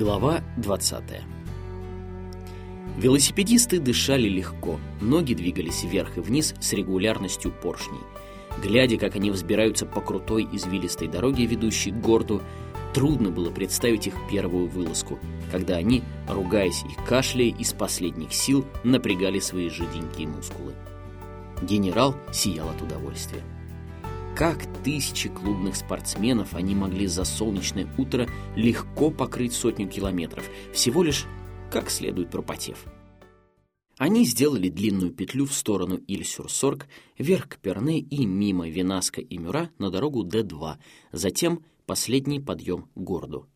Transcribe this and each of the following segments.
Глава 20 Велосипедисты дышали легко, ноги двигались вверх и вниз с регулярностью поршней. Глядя, как они взбираются по крутой извилистой дороге, ведущей к городу, трудно было представить их первую вылазку, когда они, ругаясь и кашляя, из последних сил напрягали свои жиденькие мускулы. Генерал сиял от удовольствия. Как тысячи клубных спортсменов они могли за солнечное утро легко покрыть сотню километров, всего лишь как следует пропотев. Они сделали длинную петлю в сторону Иль-Сюр-Сорг, вверх к Перне и мимо Винаска и Мюра на дорогу Д-2, затем последний подъем к городу.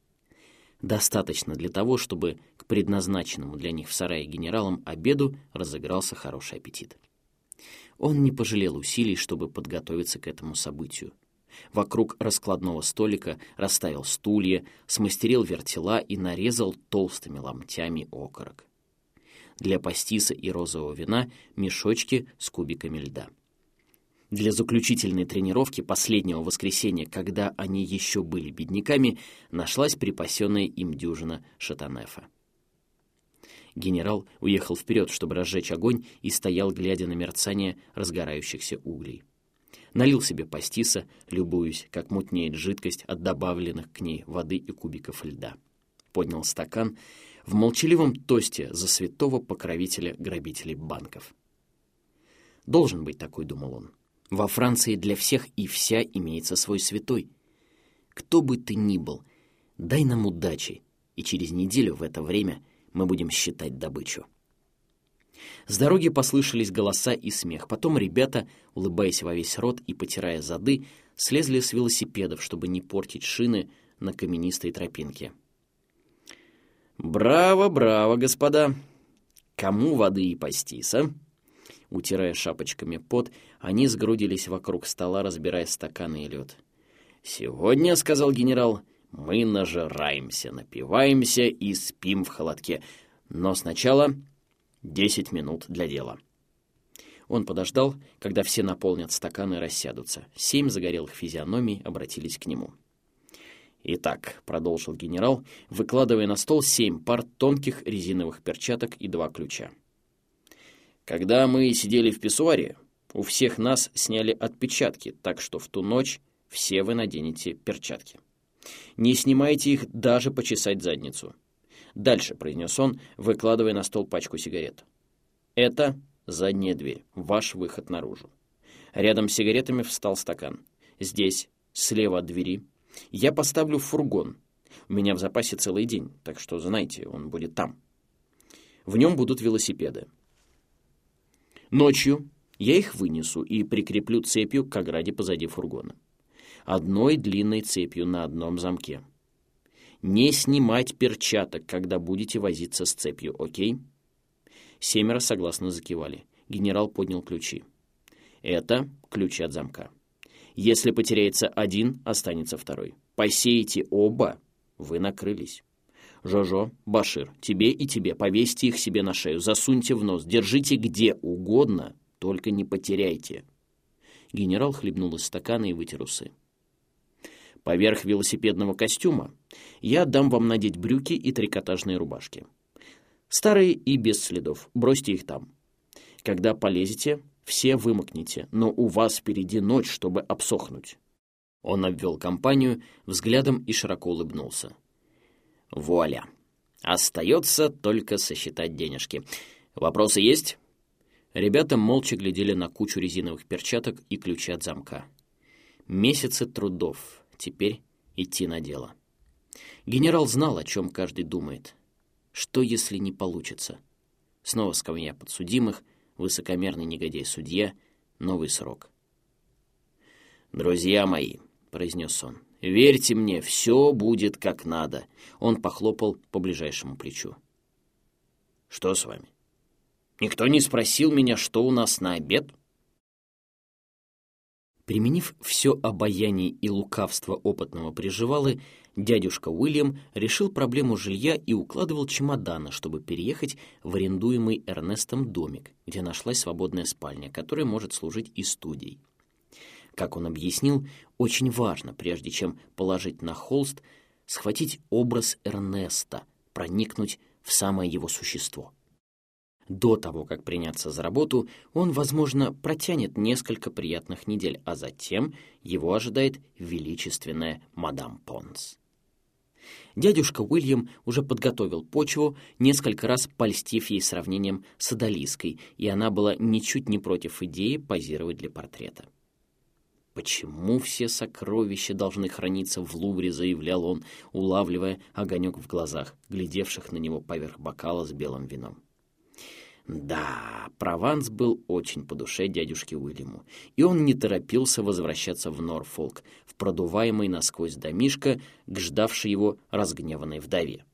Достаточно для того, чтобы к предназначенному для них в сарае генералам обеду разыгрался хороший аппетит. Он не пожалел усилий, чтобы подготовиться к этому событию. Вокруг раскладного столика расставил стулья, смастерил вертела и нарезал толстыми ломтями окорок. Для пастиса и розового вина мешочки с кубиками льда. Для заключительной тренировки последнего воскресенья, когда они еще были бедняками, нашлась припасенная им дюжина шатанефа. Генерал уехал вперед, чтобы разжечь огонь, и стоял, глядя на мерцание разгорающихся углей. Налил себе пастиса, любуясь, как мутнеет жидкость от добавленных к ней воды и кубиков льда. Поднял стакан в молчаливом тосте за святого покровителя грабителей банков. «Должен быть такой», — думал он. «Во Франции для всех и вся имеется свой святой. Кто бы ты ни был, дай нам удачи, и через неделю в это время — мы будем считать добычу. С дороги послышались голоса и смех. Потом ребята, улыбаясь во весь рот и потирая зады, слезли с велосипедов, чтобы не портить шины на каменистой тропинке. «Браво, браво, господа! Кому воды и пастиса?» Утирая шапочками пот, они сгрудились вокруг стола, разбирая стаканы и лед. «Сегодня, — сказал генерал, — мы нажираемся, напиваемся и спим в холодке. Но сначала десять минут для дела. Он подождал, когда все наполнят стаканы и рассядутся. Семь загорелых физиономий обратились к нему. «Итак», — продолжил генерал, выкладывая на стол семь пар тонких резиновых перчаток и два ключа. «Когда мы сидели в писсуаре, у всех нас сняли отпечатки, так что в ту ночь все вы наденете перчатки. Не снимайте их даже почесать задницу. Дальше, произнес он, выкладывая на стол пачку сигарет. Это задняя дверь, ваш выход наружу. Рядом с сигаретами встал стакан. Здесь, слева от двери, я поставлю фургон. У меня в запасе целый день, так что знайте, он будет там. В нем будут велосипеды. Ночью я их вынесу и прикреплю цепью к ограде позади фургона одной длинной цепью на одном замке. Не снимать перчаток, когда будете возиться с цепью, окей? Семеро согласно закивали. Генерал поднял ключи. Это ключи от замка. Если потеряется один, останется второй. Посеете оба, вы накрылись. Жожо, Башир, тебе и тебе, повесьте их себе на шею, засуньте в нос, держите где угодно, только не потеряйте. Генерал хлебнул из стакана и вытер усы. Поверх велосипедного костюма я дам вам надеть брюки и трикотажные рубашки. Старые и без следов, бросьте их там. Когда полезете, все вымокнете, но у вас впереди ночь, чтобы обсохнуть». Он обвел компанию взглядом и широко улыбнулся. «Вуаля! Остается только сосчитать денежки. Вопросы есть?» Ребята молча глядели на кучу резиновых перчаток и ключи от замка. Месяцы трудов, Теперь идти на дело. Генерал знал, о чем каждый думает. Что, если не получится? Снова скамья подсудимых, высокомерный негодяй-судья, новый срок. «Друзья мои», — произнес он, — «верьте мне, все будет как надо». Он похлопал по ближайшему плечу. «Что с вами? Никто не спросил меня, что у нас на обед?» Применив все обаяние и лукавство опытного приживалы, дядюшка Уильям решил проблему жилья и укладывал чемоданы, чтобы переехать в арендуемый Эрнестом домик, где нашлась свободная спальня, которая может служить и студией. Как он объяснил, очень важно, прежде чем положить на холст, схватить образ Эрнеста, проникнуть в самое его существо. До того, как приняться за работу, он, возможно, протянет несколько приятных недель, а затем его ожидает величественная мадам Понс. Дядюшка Уильям уже подготовил почву, несколько раз польстив ей сравнением с Адалиской, и она была ничуть не против идеи позировать для портрета. «Почему все сокровища должны храниться в Лувре?» — заявлял он, улавливая огонек в глазах, глядевших на него поверх бокала с белым вином. Да, Прованс был очень по душе дядюшке Уильяму, и он не торопился возвращаться в Норфолк, в продуваемый насквозь домишко к ждавшей его разгневанной вдове.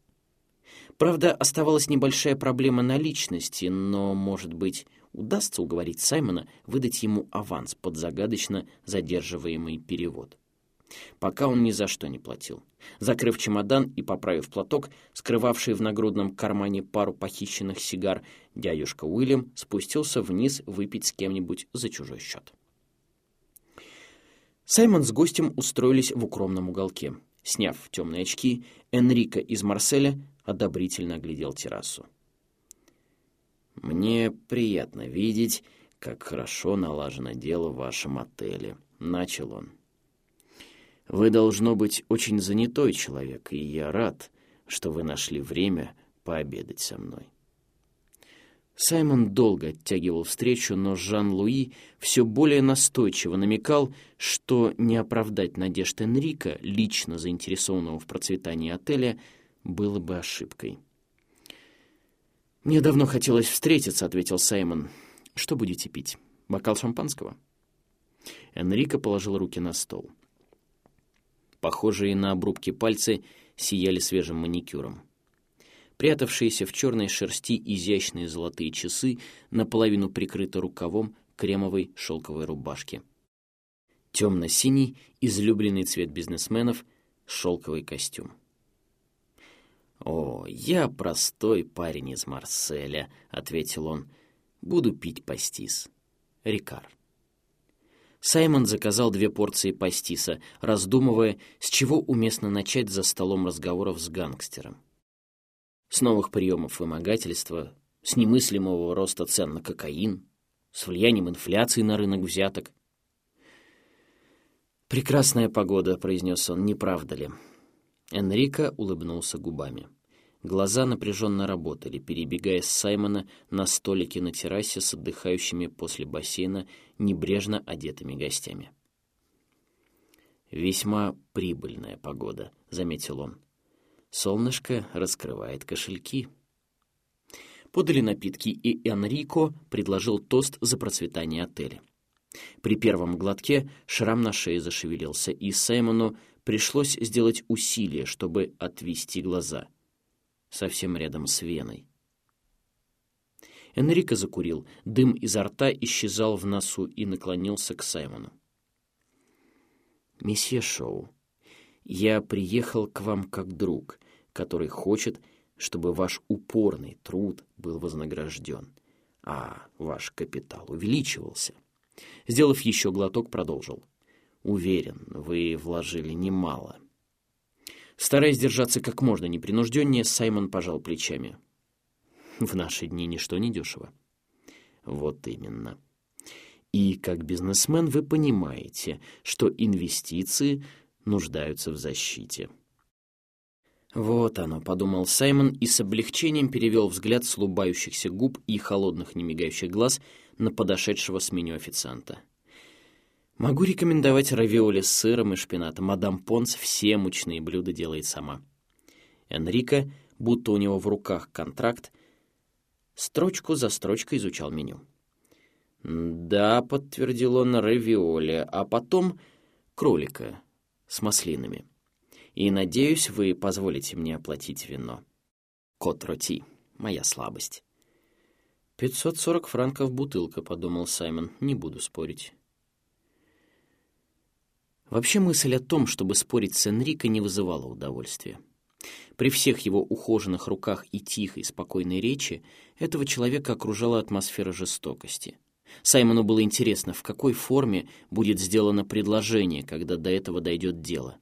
Правда, оставалась небольшая проблема наличности, но, может быть, удастся уговорить Саймона выдать ему аванс под загадочно задерживаемый перевод. Пока он ни за что не платил. Закрыв чемодан и поправив платок, скрывавший в нагрудном кармане пару похищенных сигар, дядюшка Уильям спустился вниз выпить с кем-нибудь за чужой счет. Саймон с гостем устроились в укромном уголке. Сняв темные очки, Энрико из Марселя одобрительно оглядел террасу. «Мне приятно видеть, как хорошо налажено дело в вашем отеле», — начал он. Вы, должно быть, очень занятой человек, и я рад, что вы нашли время пообедать со мной. Саймон долго оттягивал встречу, но Жан-Луи все более настойчиво намекал, что не оправдать надежд Энрика, лично заинтересованного в процветании отеля, было бы ошибкой. «Мне давно хотелось встретиться», — ответил Саймон. «Что будете пить? Бокал шампанского?» Энрико положил руки на стол. Похожие на обрубки пальцы сияли свежим маникюром. Прятавшиеся в черной шерсти изящные золотые часы наполовину прикрыты рукавом кремовой шелковой рубашки. Темно-синий, излюбленный цвет бизнесменов, шелковый костюм. «О, я простой парень из Марселя», — ответил он. «Буду пить пастис. Рикар». Саймон заказал две порции пастиса, раздумывая, с чего уместно начать за столом разговоров с гангстером. С новых приемов вымогательства, с немыслимого роста цен на кокаин, с влиянием инфляции на рынок взяток. «Прекрасная погода», — произнес он, — «не правда ли?» Энрико улыбнулся губами. Глаза напряженно работали, перебегая с Саймона на столике на террасе с отдыхающими после бассейна небрежно одетыми гостями. «Весьма прибыльная погода», — заметил он. «Солнышко раскрывает кошельки». Подали напитки, и Энрико предложил тост за процветание отеля. При первом глотке шрам на шее зашевелился, и Саймону пришлось сделать усилие, чтобы отвести глаза — совсем рядом с веной. Энрико закурил, дым изо рта исчезал в носу и наклонился к Саймону. «Месье Шоу, я приехал к вам как друг, который хочет, чтобы ваш упорный труд был вознагражден, а ваш капитал увеличивался». Сделав еще глоток, продолжил. «Уверен, вы вложили немало». Стараясь держаться как можно непринужденнее, Саймон пожал плечами. В наши дни ничто не дешево. Вот именно. И как бизнесмен вы понимаете, что инвестиции нуждаются в защите. Вот оно, подумал Саймон и с облегчением перевел взгляд с губ и холодных немигающих глаз на подошедшего с меню официанта. Могу рекомендовать равиоли с сыром и шпинатом. Мадам Понс все мучные блюда делает сама. Энрико, будто у него в руках контракт, строчку за строчкой изучал меню. «Да», — подтвердил он, — «равиоли, а потом кролика с маслинами. И, надеюсь, вы позволите мне оплатить вино. Кот-роти — моя слабость». «Пятьсот сорок франков бутылка», — подумал Саймон, — «не буду спорить». Вообще мысль о том, чтобы спорить с Энрико, не вызывала удовольствия. При всех его ухоженных руках и тихой, спокойной речи этого человека окружала атмосфера жестокости. Саймону было интересно, в какой форме будет сделано предложение, когда до этого дойдет дело.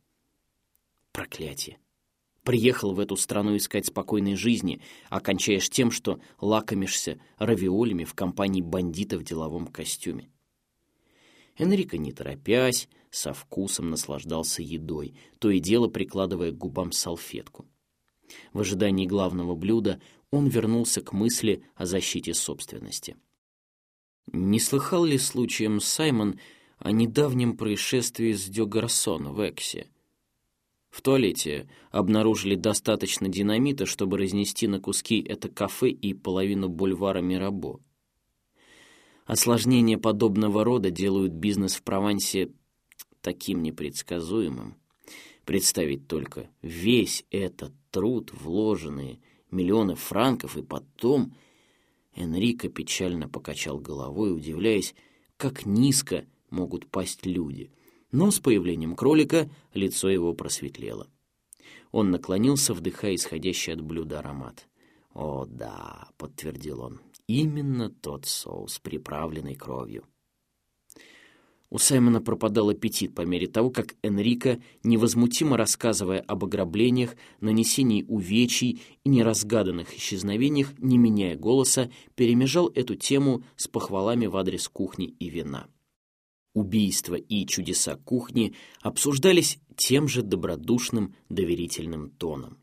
Проклятие. Приехал в эту страну искать спокойной жизни, а тем, что лакомишься равиолями в компании бандита в деловом костюме. Энрико, не торопясь, со вкусом наслаждался едой, то и дело прикладывая к губам салфетку. В ожидании главного блюда он вернулся к мысли о защите собственности. Не слыхал ли случаем Саймон о недавнем происшествии с Дёгарсон в Эксе? В туалете обнаружили достаточно динамита, чтобы разнести на куски это кафе и половину бульвара Мирабо. Осложнения подобного рода делают бизнес в Провансе таким непредсказуемым. Представить только весь этот труд, вложенные миллионы франков, и потом... Энрико печально покачал головой, удивляясь, как низко могут пасть люди. Но с появлением кролика лицо его просветлело. Он наклонился, вдыхая исходящий от блюда аромат. «О, да», — подтвердил он, — «именно тот соус, приправленный кровью». У Саймона пропадал аппетит по мере того, как Энрико, невозмутимо рассказывая об ограблениях, нанесении увечий и неразгаданных исчезновениях, не меняя голоса, перемежал эту тему с похвалами в адрес кухни и вина. Убийства и чудеса кухни обсуждались тем же добродушным, доверительным тоном.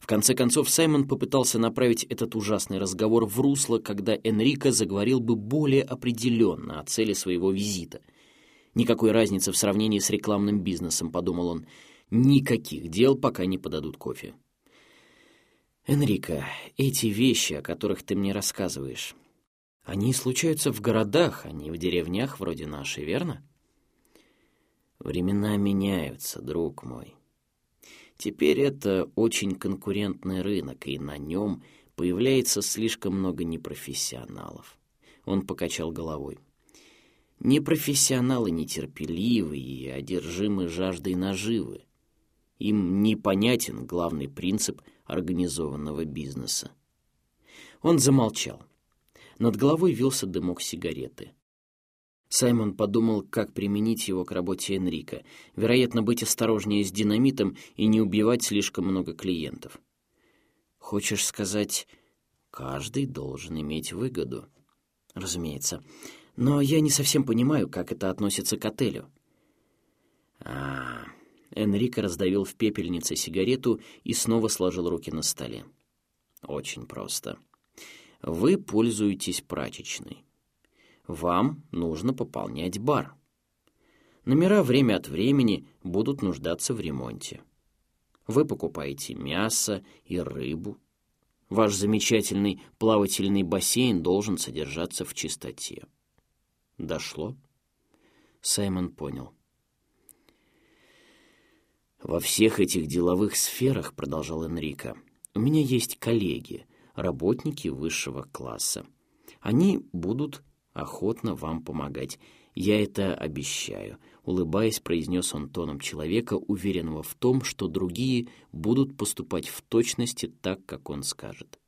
В конце концов, Саймон попытался направить этот ужасный разговор в русло, когда Энрико заговорил бы более определенно о цели своего визита. Никакой разницы в сравнении с рекламным бизнесом, подумал он. Никаких дел, пока не подадут кофе. Энрико, эти вещи, о которых ты мне рассказываешь, они случаются в городах, а не в деревнях вроде нашей, верно? Времена меняются, друг мой. Теперь это очень конкурентный рынок, и на нем появляется слишком много непрофессионалов. Он покачал головой. Непрофессионалы нетерпеливы и одержимы жаждой наживы. Им непонятен главный принцип организованного бизнеса. Он замолчал. Над головой вился дымок сигареты. Саймон подумал, как применить его к работе Энрика. Вероятно, быть осторожнее с динамитом и не убивать слишком много клиентов. Хочешь сказать, каждый должен иметь выгоду? Разумеется. Но я не совсем понимаю, как это относится к отелю. А, Энрико раздавил в пепельнице сигарету и снова сложил руки на столе. Очень просто. Вы пользуетесь прачечной вам нужно пополнять бар. Номера время от времени будут нуждаться в ремонте. Вы покупаете мясо и рыбу. Ваш замечательный плавательный бассейн должен содержаться в чистоте. Дошло? Саймон понял. «Во всех этих деловых сферах, — продолжал Энрико, — у меня есть коллеги, работники высшего класса. Они будут охотно вам помогать. Я это обещаю», — улыбаясь, произнес он тоном человека, уверенного в том, что другие будут поступать в точности так, как он скажет.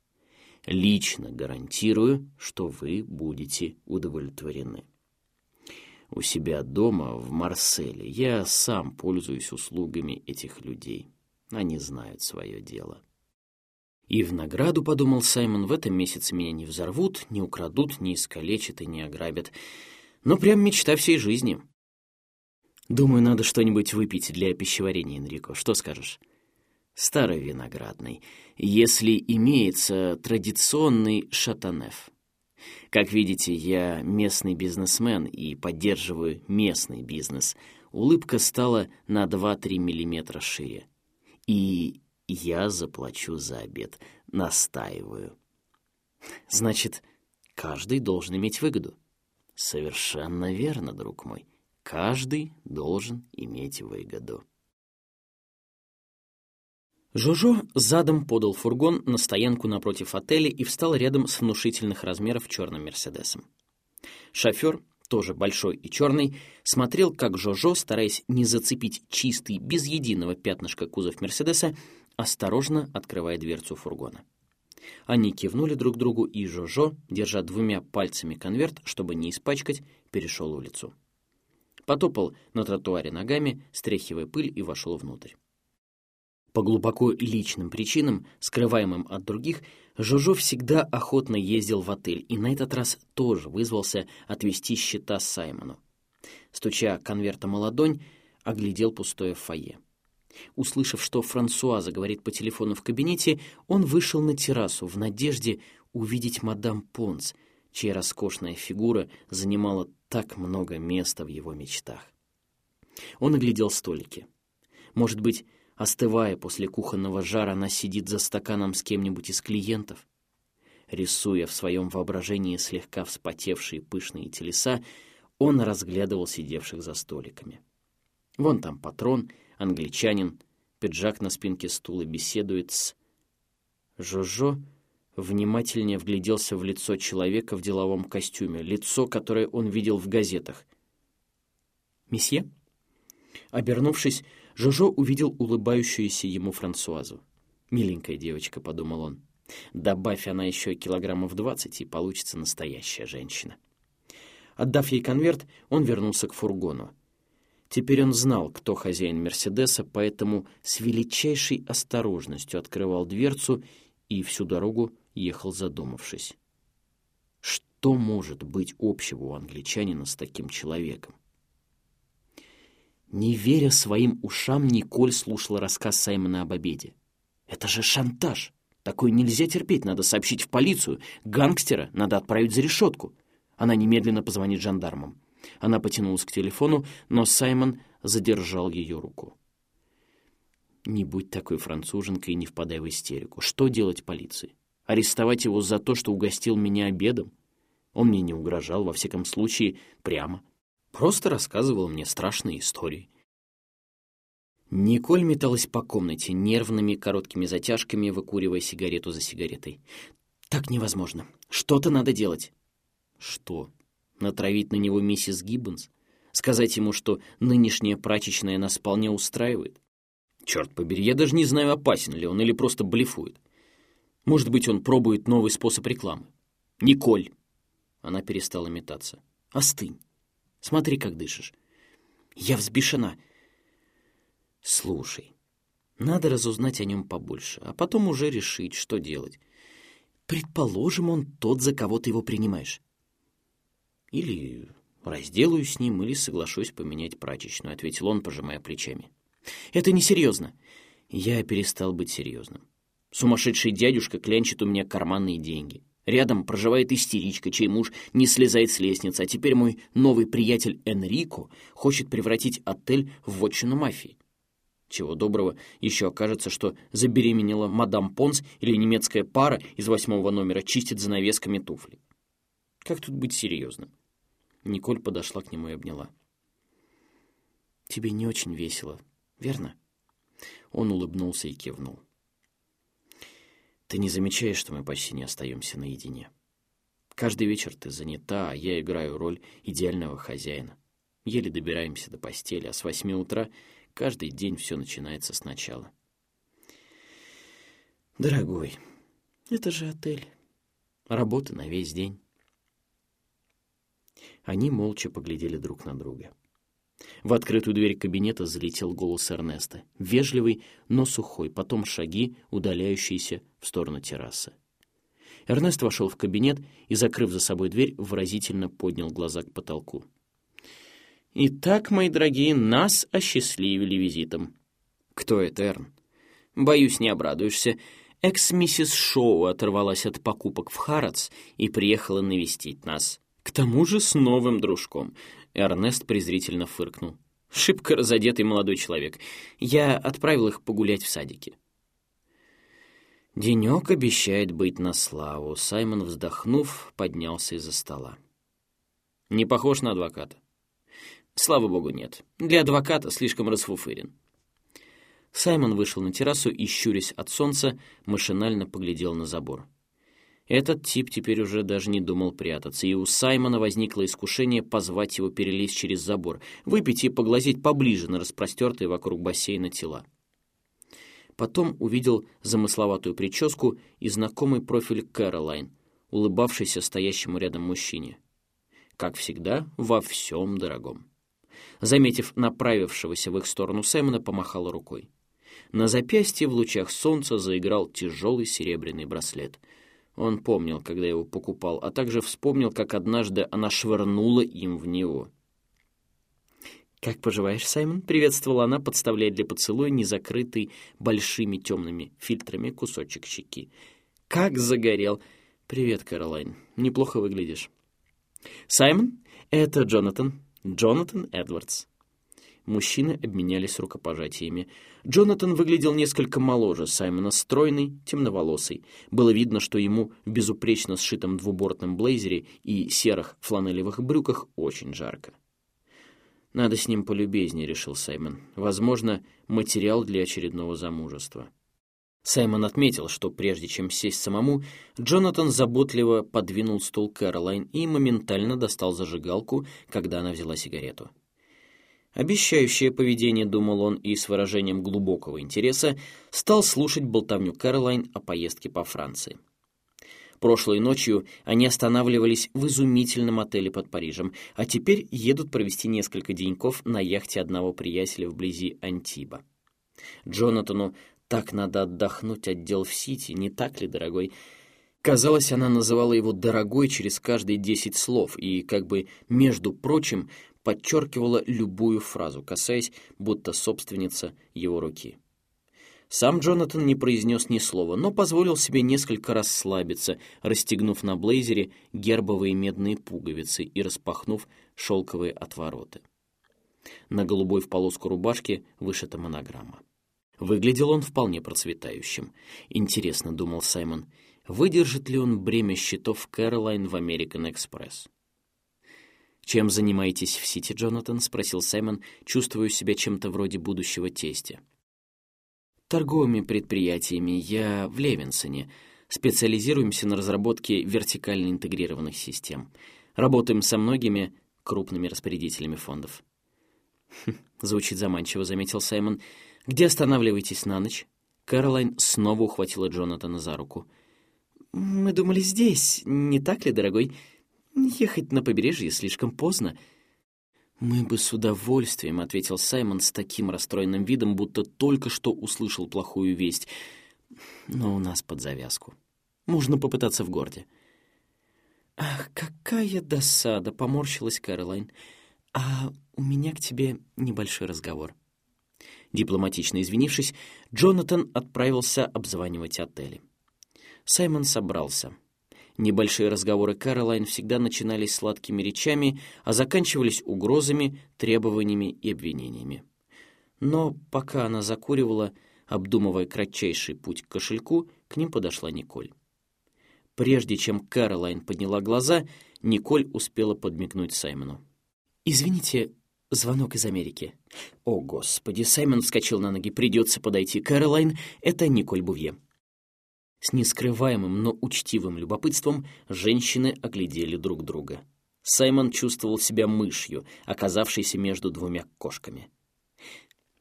«Лично гарантирую, что вы будете удовлетворены». У себя дома, в Марселе, я сам пользуюсь услугами этих людей. Они знают свое дело. И в награду, подумал Саймон, в этом месяце меня не взорвут, не украдут, не искалечат и не ограбят. Но прям мечта всей жизни. Думаю, надо что-нибудь выпить для пищеварения, Энрико. Что скажешь? Старый виноградный, если имеется традиционный шатанеф. Как видите, я местный бизнесмен и поддерживаю местный бизнес. Улыбка стала на 2-3 миллиметра шире. И я заплачу за обед. Настаиваю. Значит, каждый должен иметь выгоду. Совершенно верно, друг мой. Каждый должен иметь выгоду. Жожо задом подал фургон на стоянку напротив отеля и встал рядом с внушительных размеров черным Мерседесом. Шофер, тоже большой и черный, смотрел, как Жожо, стараясь не зацепить чистый, без единого пятнышка кузов Мерседеса, осторожно открывая дверцу фургона. Они кивнули друг другу, и Жожо, держа двумя пальцами конверт, чтобы не испачкать, перешел улицу. Потопал на тротуаре ногами, стряхивая пыль, и вошел внутрь. По глубоко личным причинам, скрываемым от других, Жужо всегда охотно ездил в отель и на этот раз тоже вызвался отвезти счета Саймону. Стуча конвертом о ладонь, оглядел пустое фойе. Услышав, что Франсуаза говорит по телефону в кабинете, он вышел на террасу в надежде увидеть мадам Понс, чья роскошная фигура занимала так много места в его мечтах. Он оглядел столики. Может быть, Остывая после кухонного жара, она сидит за стаканом с кем-нибудь из клиентов. Рисуя в своем воображении слегка вспотевшие пышные телеса, он разглядывал сидевших за столиками. Вон там патрон, англичанин, пиджак на спинке стула беседует с... Жожо внимательнее вгляделся в лицо человека в деловом костюме, лицо, которое он видел в газетах. «Месье?» Обернувшись, Жожо увидел улыбающуюся ему Франсуазу. «Миленькая девочка», — подумал он. «Добавь она еще килограммов двадцать, и получится настоящая женщина». Отдав ей конверт, он вернулся к фургону. Теперь он знал, кто хозяин «Мерседеса», поэтому с величайшей осторожностью открывал дверцу и всю дорогу ехал задумавшись. Что может быть общего у англичанина с таким человеком? Не веря своим ушам, Николь слушала рассказ Саймона об обеде. «Это же шантаж! Такое нельзя терпеть, надо сообщить в полицию. Гангстера надо отправить за решетку». Она немедленно позвонит жандармам. Она потянулась к телефону, но Саймон задержал ее руку. «Не будь такой француженкой и не впадай в истерику. Что делать полиции? Арестовать его за то, что угостил меня обедом? Он мне не угрожал, во всяком случае, прямо. Просто рассказывал мне страшные истории. Николь металась по комнате, нервными короткими затяжками, выкуривая сигарету за сигаретой. «Так невозможно. Что-то надо делать». «Что? Натравить на него миссис Гиббонс? Сказать ему, что нынешняя прачечная нас вполне устраивает? Черт побери, я даже не знаю, опасен ли он или просто блефует. Может быть, он пробует новый способ рекламы. Николь!» Она перестала метаться. «Остынь. Смотри, как дышишь. Я взбешена. Слушай, надо разузнать о нем побольше, а потом уже решить, что делать. Предположим, он тот, за кого ты его принимаешь. Или разделаюсь с ним, или соглашусь поменять прачечную, ответил он, пожимая плечами. Это несерьезно. Я перестал быть серьезным. Сумасшедший дядюшка клянчит у меня карманные деньги. Рядом проживает истеричка, чей муж не слезает с лестницы, а теперь мой новый приятель Энрико хочет превратить отель в вотчину мафии. Чего доброго, еще окажется, что забеременела мадам Понс или немецкая пара из восьмого номера чистит занавесками туфли. Как тут быть серьезным? Николь подошла к нему и обняла. «Тебе не очень весело, верно?» Он улыбнулся и кивнул. Ты не замечаешь, что мы почти не остаемся наедине. Каждый вечер ты занята, а я играю роль идеального хозяина. Еле добираемся до постели, а с восьми утра каждый день все начинается сначала. Дорогой, это же отель. Работа на весь день. Они молча поглядели друг на друга. В открытую дверь кабинета залетел голос Эрнеста. Вежливый, но сухой, потом шаги, удаляющиеся в сторону террасы. Эрнест вошел в кабинет и, закрыв за собой дверь, выразительно поднял глаза к потолку. «Итак, мои дорогие, нас осчастливили визитом». «Кто это, Эрн?» «Боюсь, не обрадуешься. Экс-миссис Шоу оторвалась от покупок в Харатс и приехала навестить нас. К тому же с новым дружком. Эрнест презрительно фыркнул. «Шибко разодетый молодой человек. Я отправил их погулять в садике». Денек обещает быть на славу. Саймон, вздохнув, поднялся из-за стола. «Не похож на адвоката?» «Слава богу, нет. Для адвоката слишком расфуфырен». Саймон вышел на террасу и, щурясь от солнца, машинально поглядел на забор. Этот тип теперь уже даже не думал прятаться, и у Саймона возникло искушение позвать его перелезть через забор, выпить и поглазеть поближе на распростертые вокруг бассейна тела. Потом увидел замысловатую прическу и знакомый профиль Кэролайн, улыбавшийся стоящему рядом мужчине. Как всегда, во всем дорогом. Заметив направившегося в их сторону Саймона, помахала рукой. На запястье в лучах солнца заиграл тяжелый серебряный браслет. Он помнил, когда его покупал, а также вспомнил, как однажды она швырнула им в него. «Как поживаешь, Саймон?» — приветствовала она, подставляя для поцелуя незакрытый большими темными фильтрами кусочек щеки. «Как загорел!» «Привет, Каролайн. Неплохо выглядишь». «Саймон, это Джонатан. Джонатан Эдвардс». Мужчины обменялись рукопожатиями. Джонатан выглядел несколько моложе Саймона, стройный, темноволосый. Было видно, что ему в безупречно сшитом двубортном блейзере и серых фланелевых брюках очень жарко. «Надо с ним полюбезнее», — решил Саймон. «Возможно, материал для очередного замужества». Саймон отметил, что прежде чем сесть самому, Джонатан заботливо подвинул стул Кэролайн и моментально достал зажигалку, когда она взяла сигарету. Обещающее поведение, думал он, и с выражением глубокого интереса стал слушать болтовню Кэролайн о поездке по Франции. Прошлой ночью они останавливались в изумительном отеле под Парижем, а теперь едут провести несколько деньков на яхте одного приятеля вблизи Антиба. Джонатану так надо отдохнуть от дел в Сити, не так ли, дорогой? Казалось, она называла его «дорогой» через каждые десять слов и, как бы, между прочим, подчеркивала любую фразу, касаясь будто собственница его руки. Сам Джонатан не произнес ни слова, но позволил себе несколько расслабиться, расстегнув на блейзере гербовые медные пуговицы и распахнув шелковые отвороты. На голубой в полоску рубашке вышита монограмма. Выглядел он вполне процветающим. Интересно, думал Саймон, выдержит ли он бремя счетов Кэролайн в American Express. «Чем занимаетесь в Сити, Джонатан?» — спросил Саймон, чувствуя себя чем-то вроде будущего тестя торговыми предприятиями я в Левинсоне. Специализируемся на разработке вертикально интегрированных систем. Работаем со многими крупными распорядителями фондов. «Хм, звучит заманчиво, заметил Саймон. Где останавливаетесь на ночь? Каролайн снова ухватила Джонатана за руку. Мы думали здесь, не так ли, дорогой? Ехать на побережье слишком поздно. «Мы бы с удовольствием», — ответил Саймон с таким расстроенным видом, будто только что услышал плохую весть. «Но у нас под завязку. Можно попытаться в городе». «Ах, какая досада!» — поморщилась Кэролайн. «А у меня к тебе небольшой разговор». Дипломатично извинившись, Джонатан отправился обзванивать отели. Саймон собрался — Небольшие разговоры Кэролайн всегда начинались сладкими речами, а заканчивались угрозами, требованиями и обвинениями. Но пока она закуривала, обдумывая кратчайший путь к кошельку, к ним подошла Николь. Прежде чем Кэролайн подняла глаза, Николь успела подмигнуть Саймону. «Извините, звонок из Америки». «О, Господи!» Саймон вскочил на ноги. «Придется подойти. Кэролайн, это Николь Бувье». С нескрываемым, но учтивым любопытством женщины оглядели друг друга. Саймон чувствовал себя мышью, оказавшейся между двумя кошками.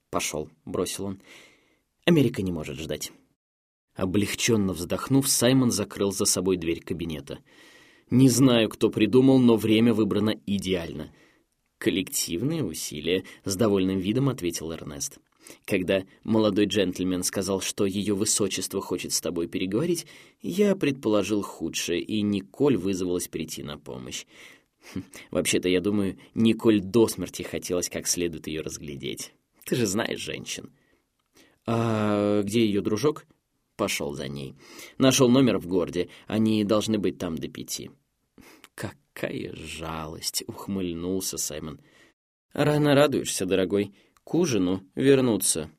«Пошел», — бросил он. «Америка не может ждать». Облегченно вздохнув, Саймон закрыл за собой дверь кабинета. «Не знаю, кто придумал, но время выбрано идеально». «Коллективные усилия», — с довольным видом ответил Эрнест. Когда молодой джентльмен сказал, что ее высочество хочет с тобой переговорить, я предположил худшее, и Николь вызвалась прийти на помощь. Хм, вообще-то, я думаю, Николь до смерти хотелось как следует ее разглядеть. Ты же знаешь женщин. А где ее дружок? Пошел за ней. Нашел номер в городе. Они должны быть там до пяти. Какая жалость, ухмыльнулся Саймон. Рано радуешься, дорогой к ужину вернуться.